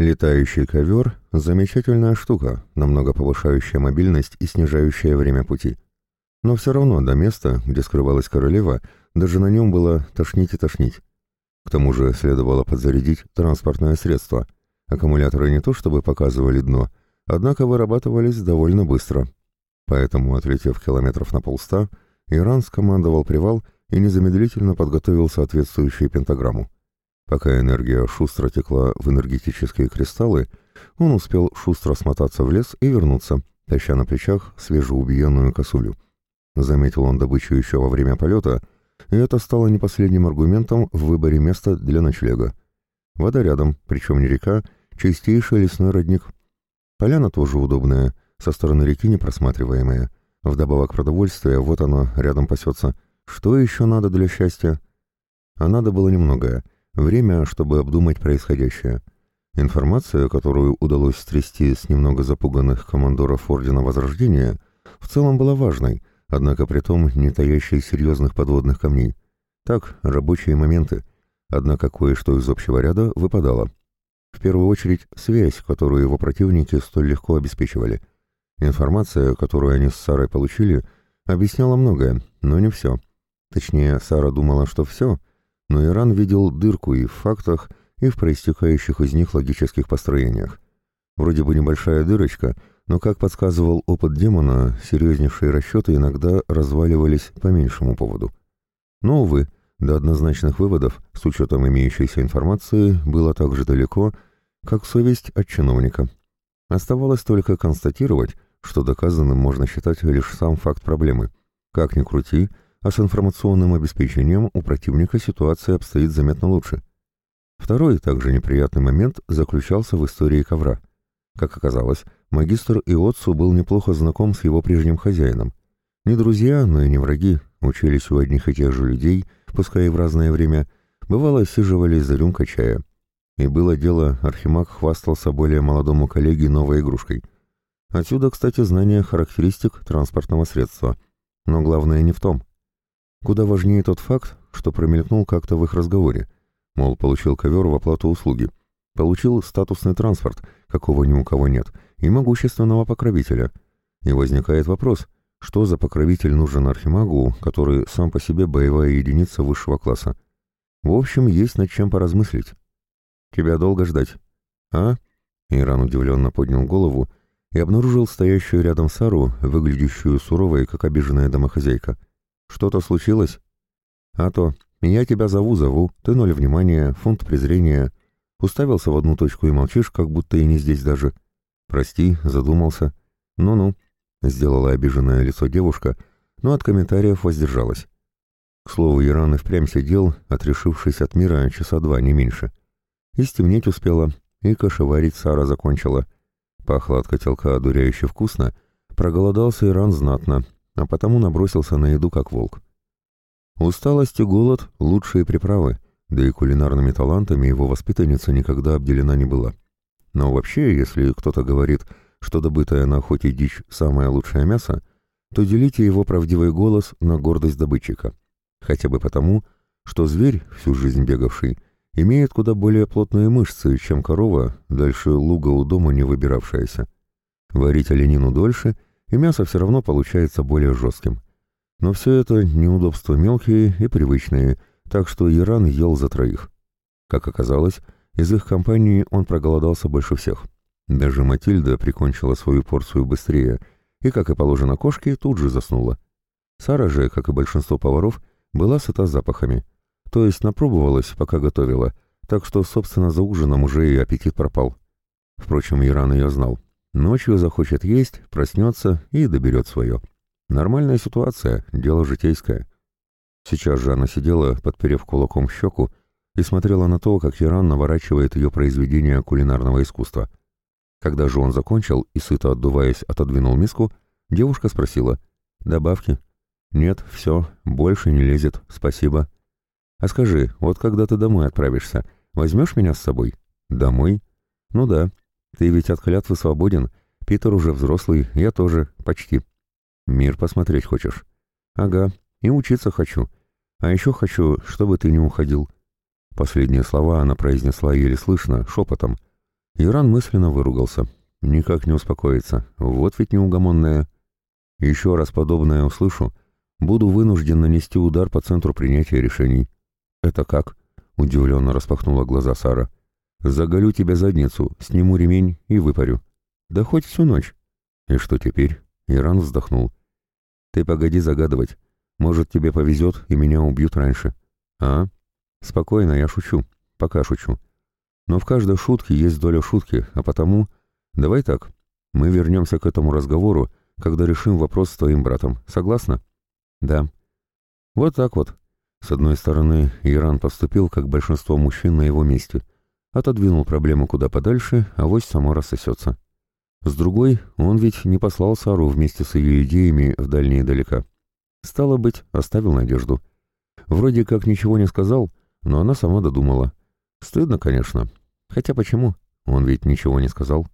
Летающий ковер – замечательная штука, намного повышающая мобильность и снижающая время пути. Но все равно до места, где скрывалась королева, даже на нем было тошнить и тошнить. К тому же следовало подзарядить транспортное средство. Аккумуляторы не то чтобы показывали дно, однако вырабатывались довольно быстро. Поэтому, отлетев километров на полста, Иран скомандовал привал и незамедлительно подготовил соответствующую пентаграмму. Пока энергия шустро текла в энергетические кристаллы, он успел шустро смотаться в лес и вернуться, таща на плечах свежеубиенную косулю. Заметил он добычу еще во время полета, и это стало не последним аргументом в выборе места для ночлега. Вода рядом, причем не река, чистейший лесной родник. Поляна тоже удобная, со стороны реки непросматриваемая. Вдобавок продовольствие, вот оно, рядом пасется. Что еще надо для счастья? А надо было немногое. Время, чтобы обдумать происходящее. Информация, которую удалось стрясти с немного запуганных командоров Ордена Возрождения, в целом была важной, однако при том не таящей серьезных подводных камней. Так, рабочие моменты. Однако кое-что из общего ряда выпадало. В первую очередь, связь, которую его противники столь легко обеспечивали. Информация, которую они с Сарой получили, объясняла многое, но не все. Точнее, Сара думала, что все, но Иран видел дырку и в фактах, и в проистекающих из них логических построениях. Вроде бы небольшая дырочка, но, как подсказывал опыт демона, серьезнейшие расчеты иногда разваливались по меньшему поводу. Но, увы, до однозначных выводов, с учетом имеющейся информации, было так же далеко, как совесть от чиновника. Оставалось только констатировать, что доказанным можно считать лишь сам факт проблемы. Как ни крути, а с информационным обеспечением у противника ситуация обстоит заметно лучше. Второй, также неприятный момент, заключался в истории ковра. Как оказалось, магистр Иотсу был неплохо знаком с его прежним хозяином. Не друзья, но и не враги, учились у одних и тех же людей, пускай и в разное время, бывало сиживались за рюмкой чая. И было дело, Архимаг хвастался более молодому коллеге новой игрушкой. Отсюда, кстати, знание характеристик транспортного средства. Но главное не в том. Куда важнее тот факт, что промелькнул как-то в их разговоре. Мол, получил ковер в оплату услуги. Получил статусный транспорт, какого ни у кого нет, и могущественного покровителя. И возникает вопрос, что за покровитель нужен архимагу, который сам по себе боевая единица высшего класса. В общем, есть над чем поразмыслить. «Тебя долго ждать?» «А?» Иран удивленно поднял голову и обнаружил стоящую рядом Сару, выглядящую суровой, как обиженная домохозяйка. «Что-то случилось?» «А то. Я тебя зову-зову, ты ноль внимания, фунт презрения. Уставился в одну точку и молчишь, как будто и не здесь даже. Прости, задумался. Ну-ну», — сделала обиженное лицо девушка, но от комментариев воздержалась. К слову, Иран и впрямь сидел, отрешившись от мира часа два, не меньше. И стемнеть успела, и кашеварить Сара закончила. Пахло от котелка одуряюще вкусно, проголодался Иран знатно, а потому набросился на еду как волк. Усталость и голод — лучшие приправы, да и кулинарными талантами его воспитанница никогда обделена не была. Но вообще, если кто-то говорит, что добытая на охоте дичь — самое лучшее мясо, то делите его правдивый голос на гордость добытчика. Хотя бы потому, что зверь, всю жизнь бегавший, имеет куда более плотные мышцы, чем корова, дальше луга у дома не выбиравшаяся. Варить оленину дольше — и мясо все равно получается более жестким. Но все это неудобства мелкие и привычные, так что Иран ел за троих. Как оказалось, из их компании он проголодался больше всех. Даже Матильда прикончила свою порцию быстрее и, как и положено кошке, тут же заснула. Сара же, как и большинство поваров, была сыта запахами. То есть напробовалась, пока готовила, так что, собственно, за ужином уже и аппетит пропал. Впрочем, Иран ее знал. Ночью захочет есть, проснется и доберет свое. Нормальная ситуация, дело житейское. Сейчас же она сидела, подперев кулаком щеку, и смотрела на то, как Иран наворачивает ее произведение кулинарного искусства. Когда же он закончил и, сыто отдуваясь, отодвинул миску, девушка спросила «Добавки?» «Нет, все, больше не лезет, спасибо». «А скажи, вот когда ты домой отправишься, возьмешь меня с собой?» «Домой?» «Ну да, ты ведь от клятвы свободен. Питер уже взрослый, я тоже, почти. Мир посмотреть хочешь? Ага, и учиться хочу. А еще хочу, чтобы ты не уходил. Последние слова она произнесла еле слышно, шепотом. Иран мысленно выругался. Никак не успокоится. Вот ведь неугомонная. Еще раз подобное услышу, буду вынужден нанести удар по центру принятия решений. «Это как?» — удивленно распахнула глаза Сара. «Заголю тебе задницу, сниму ремень и выпарю. Да хоть всю ночь». «И что теперь?» — Иран вздохнул. «Ты погоди загадывать. Может, тебе повезет, и меня убьют раньше». «А?» «Спокойно, я шучу. Пока шучу. Но в каждой шутке есть доля шутки, а потому... Давай так. Мы вернемся к этому разговору, когда решим вопрос с твоим братом. Согласна?» «Да». «Вот так вот. С одной стороны, Иран поступил, как большинство мужчин на его месте. Отодвинул проблему куда подальше, а вось само рассосется. С другой, он ведь не послал Сару вместе с ее идеями в дальние далека. Стало быть, оставил надежду. Вроде как ничего не сказал, но она сама додумала. Стыдно, конечно. Хотя почему? Он ведь ничего не сказал.